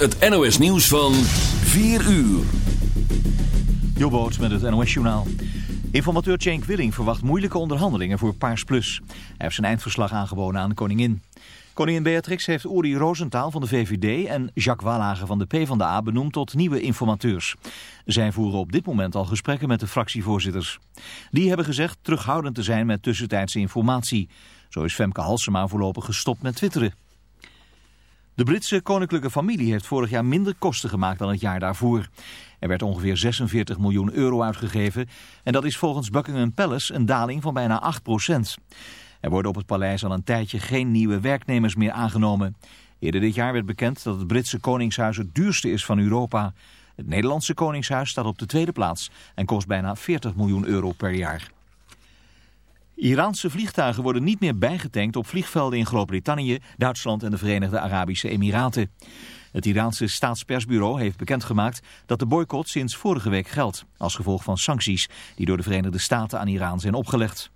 het NOS nieuws van 4 uur. Jobboot met het NOS journaal. Informateur Cenk Willing verwacht moeilijke onderhandelingen voor Paars Plus. Hij heeft zijn eindverslag aangeboden aan de koningin. Koningin Beatrix heeft Uri Rosenthal van de VVD en Jacques Wallagen van de PvdA benoemd tot nieuwe informateurs. Zij voeren op dit moment al gesprekken met de fractievoorzitters. Die hebben gezegd terughoudend te zijn met tussentijdse informatie. Zo is Femke Halsema voorlopig gestopt met twitteren. De Britse koninklijke familie heeft vorig jaar minder kosten gemaakt dan het jaar daarvoor. Er werd ongeveer 46 miljoen euro uitgegeven en dat is volgens Buckingham Palace een daling van bijna 8 procent. Er worden op het paleis al een tijdje geen nieuwe werknemers meer aangenomen. Eerder dit jaar werd bekend dat het Britse koningshuis het duurste is van Europa. Het Nederlandse koningshuis staat op de tweede plaats en kost bijna 40 miljoen euro per jaar. Iraanse vliegtuigen worden niet meer bijgetankt op vliegvelden in Groot-Brittannië, Duitsland en de Verenigde Arabische Emiraten. Het Iraanse staatspersbureau heeft bekendgemaakt dat de boycott sinds vorige week geldt, als gevolg van sancties die door de Verenigde Staten aan Iran zijn opgelegd.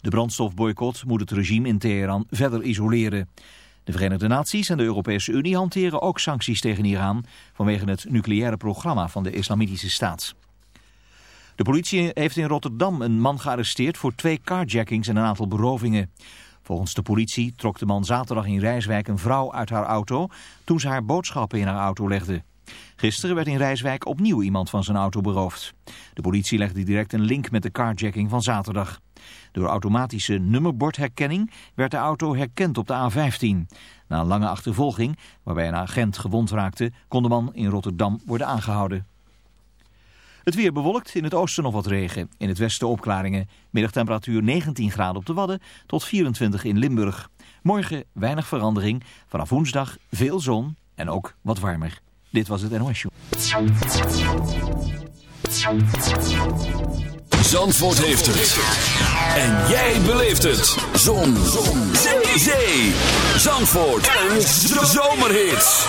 De brandstofboycott moet het regime in Teheran verder isoleren. De Verenigde Naties en de Europese Unie hanteren ook sancties tegen Iran vanwege het nucleaire programma van de Islamitische Staat. De politie heeft in Rotterdam een man gearresteerd voor twee carjackings en een aantal berovingen. Volgens de politie trok de man zaterdag in Rijswijk een vrouw uit haar auto toen ze haar boodschappen in haar auto legde. Gisteren werd in Rijswijk opnieuw iemand van zijn auto beroofd. De politie legde direct een link met de carjacking van zaterdag. Door automatische nummerbordherkenning werd de auto herkend op de A15. Na een lange achtervolging, waarbij een agent gewond raakte, kon de man in Rotterdam worden aangehouden. Het weer bewolkt, in het oosten nog wat regen. In het westen opklaringen. Middagtemperatuur 19 graden op de Wadden tot 24 in Limburg. Morgen weinig verandering. Vanaf woensdag veel zon en ook wat warmer. Dit was het NOS Show. Zandvoort heeft het. En jij beleeft het. Zon. zon. Zee. Zee. Zandvoort. Een zomerhit.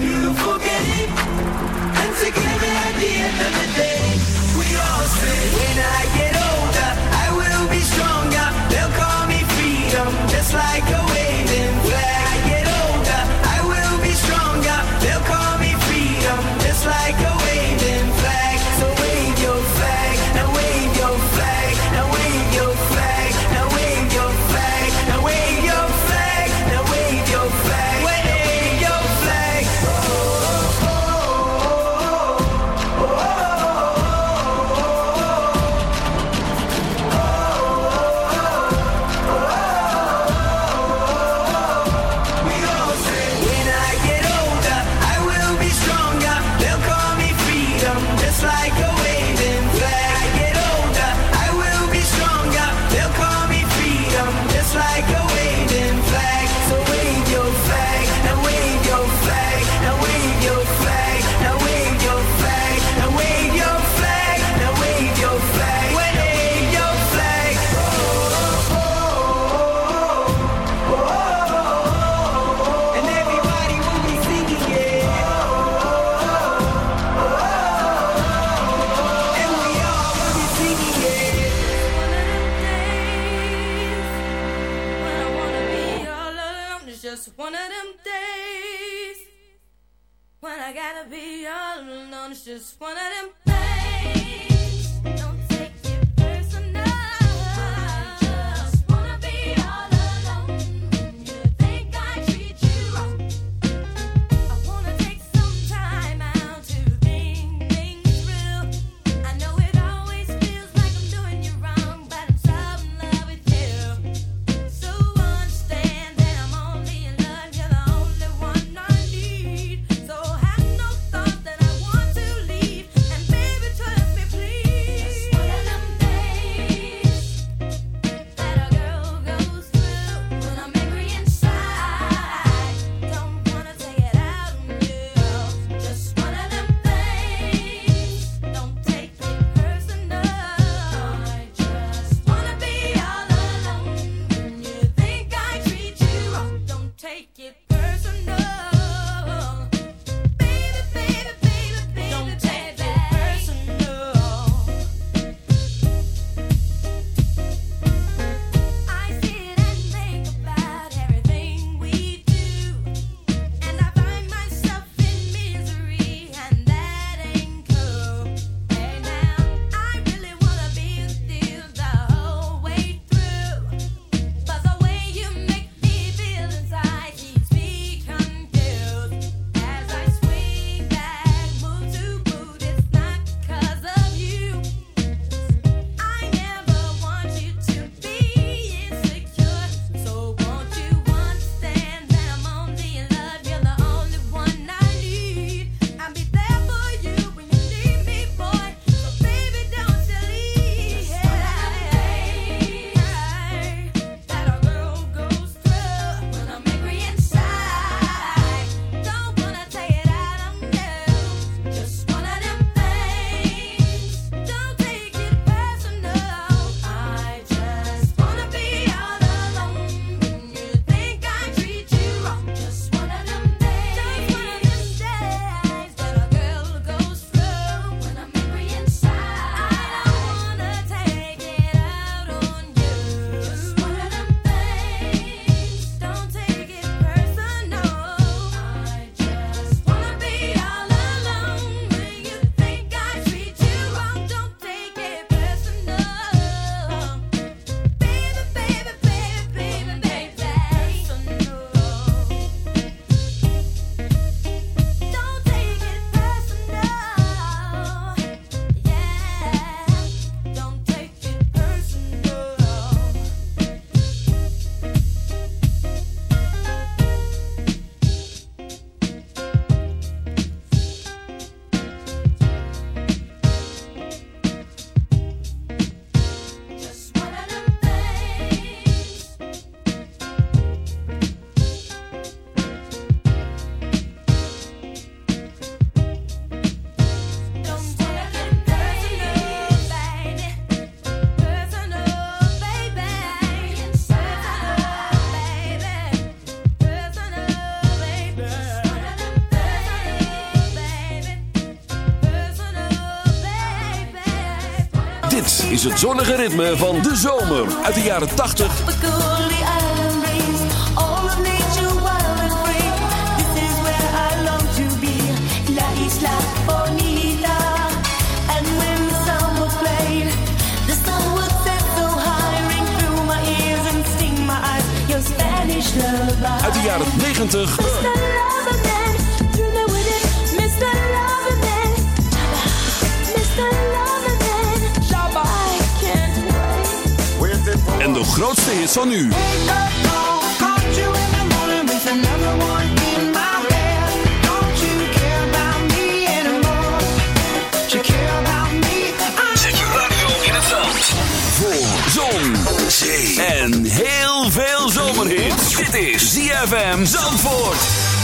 Beautiful just one of them. Is het zonnige ritme van de zomer uit de jaren 80. Uit de jaren 90. grootste is van nu. Zet je radio in het zand. Voor zon, zee en heel veel zomerhit. Dit is ZFM Zandvoort.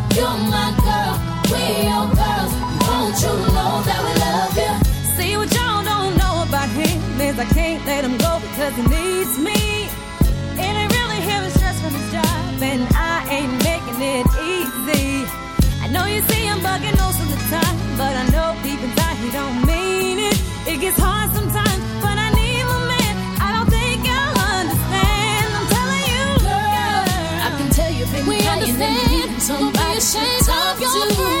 you're my girl, we're your girls. Won't you know that we love you? See what y'all don't know about him is I can't let him go because he needs me. It ain't really stress from his job, and I ain't making it easy. I know you see him bugging most of the time, but I know deep inside he don't mean it. It gets hard sometimes, but I need my man. I don't think you'll understand. I'm telling you, girl. I can tell you've been We understand. Ashamed of your to.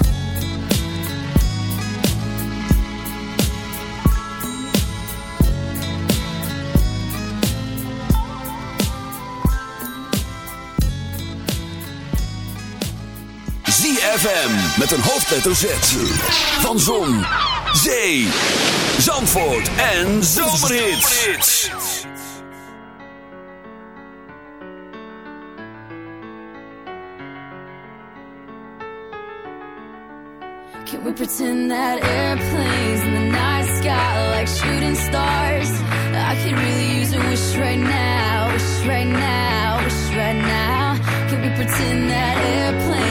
ZFM met een hoofdletter Z. Van Zon, Zee, Zandvoort en Zomerhits. Can we pretend that airplanes in the night sky like shooting stars? I could really use a wish right now, wish right now, wish right now. Can we pretend that airplanes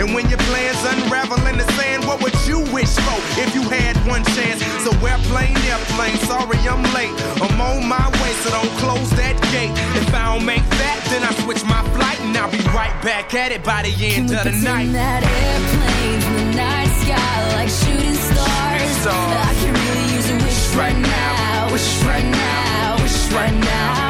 And when your plans unravel in the sand, what would you wish for if you had one chance? So airplane, airplane, sorry I'm late. I'm on my way, so don't close that gate. If I don't make that, then I switch my flight and I'll be right back at it by the end of the night. that airplanes in the night sky like shooting stars? stars. I could really use a wish right now, wish right now, wish right now. Can we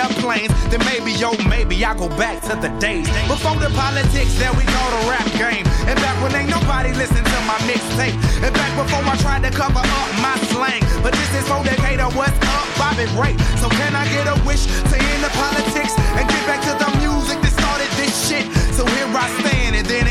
airplanes, then maybe, yo, maybe I go back to the days before the politics that we call the rap game. And back when ain't nobody listened to my mixtape. And back before I tried to cover up my slang. But this is for Decatur, what's up, Bobby Ray? So can I get a wish to end the politics and get back to the music that started this shit? So here I stand, and then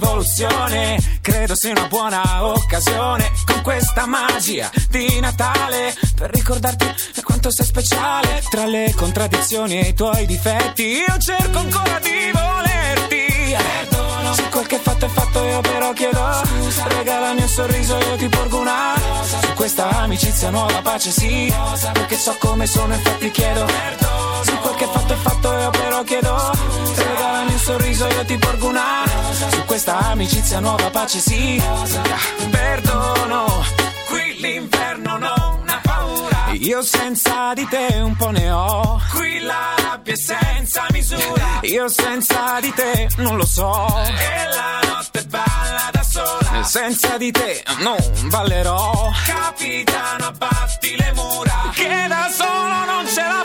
Rivoluzione. Credo sia una buona occasione. Con questa magia di Natale. Per ricordarti quanto sei speciale. Tra le contraddizioni e i tuoi difetti. Io cerco ancora di volerti. Perdono. Se quel che fatto è fatto, io però chiedo. Scusa. Regalami un sorriso, io ti porgo una rosa. Su questa amicizia nuova pace sì. Rosa. Perché so come sono, infatti chiedo. Perdono. Se quel che fatto è fatto, io però chiedo. Scusa. Regalami un sorriso, io ti porgo una rosa. Su questa amicizia nuova pace sì. Rosa. Perdono. Qui l'inverno non ha paura. Io senza di te un po' ne ho. Qui la rabbia è senza misura. Io senza di te non lo so. E la notte balla da sola. Senza di te non ballerò. Capitano, abbatti le mura. Che da solo non ce la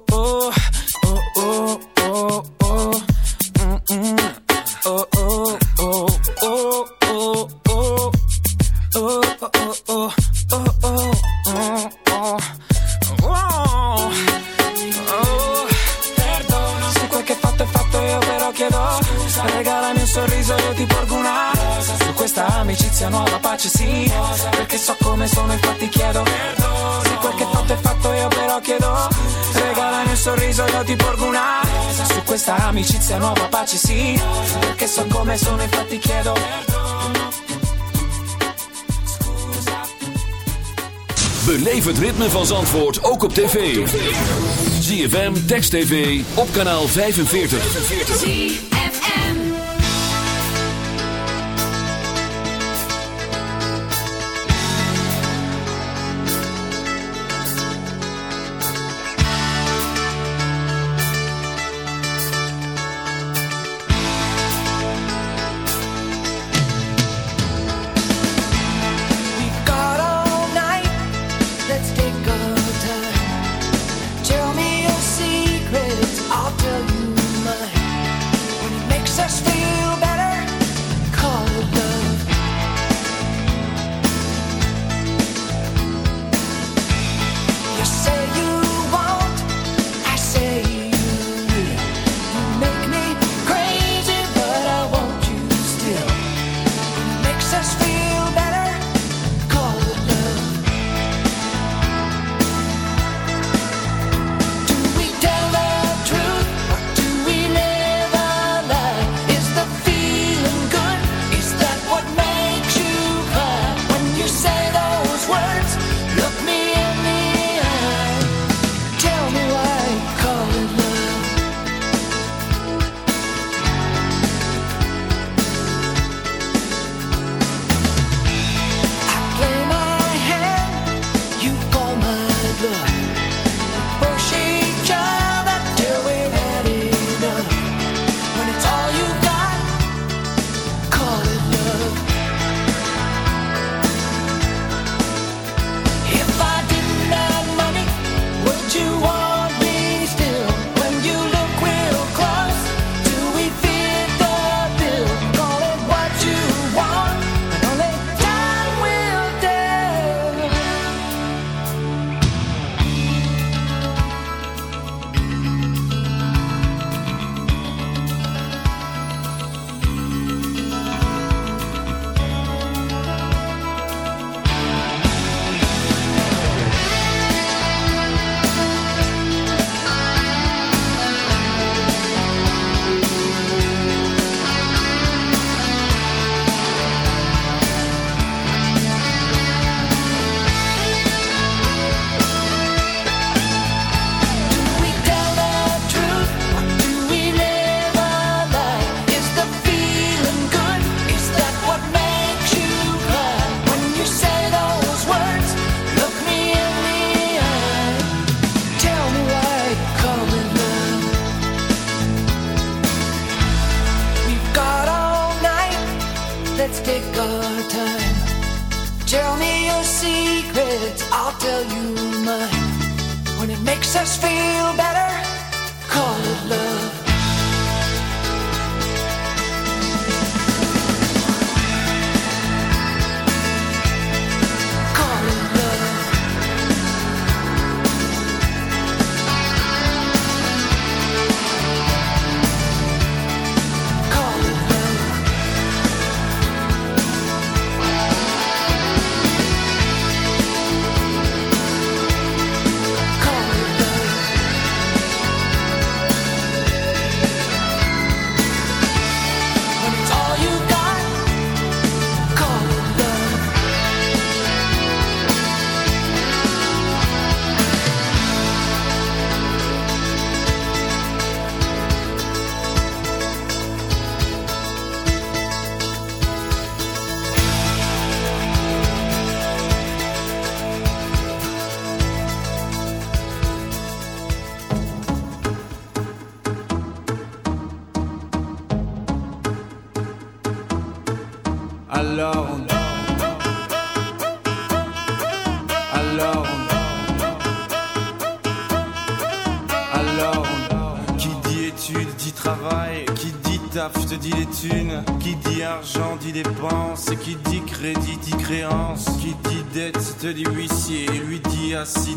il mio sorriso io ti porgo una Su questa amicizia nuova pace sì Perché so come sono infatti chiedo Perdono. Se quel che fatto è fatto io però chiedo Regalami un sorriso io ti porgo una Su questa amicizia nuova pace sì Rosa. Perché so come sono infatti chiedo Scusa. Beleef het ritme van Zandvoort ook op tv. ZFM, Text TV, op kanaal 45. 45.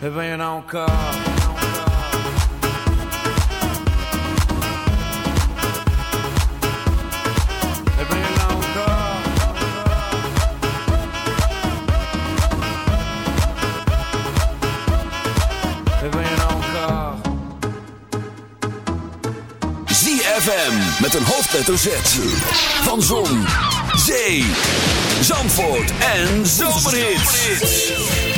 A encore. ZFM met een hoofdletter Z. Van Zon, Zee, Zandvoort en Zomerhits.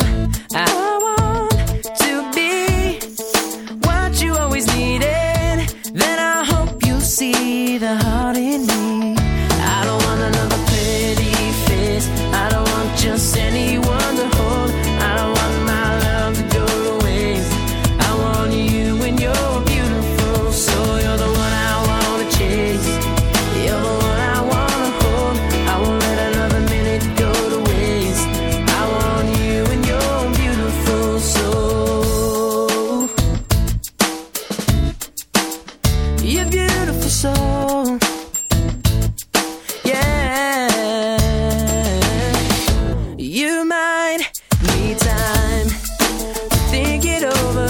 find me time to think it over,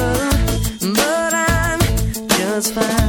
but I'm just fine.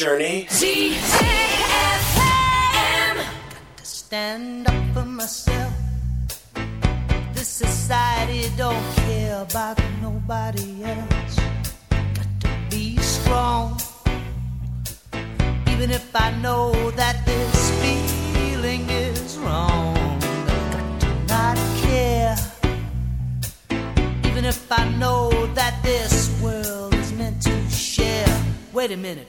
Was a fast journey. stand up for myself. This society don't care about nobody else. Got to be strong, even if I know that this feeling is wrong. Got to not care, even if I know that this world is meant to share. Wait a minute,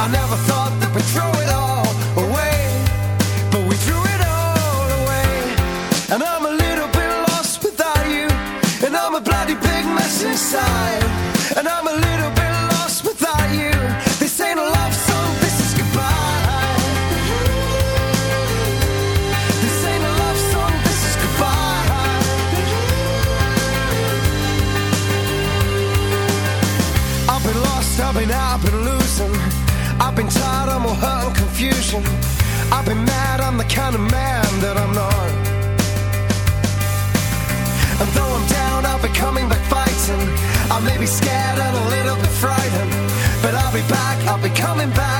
I never thought kind of man that I'm not. And though I'm down, I'll be coming back fighting. I may be scared and a little bit frightened, but I'll be back, I'll be coming back.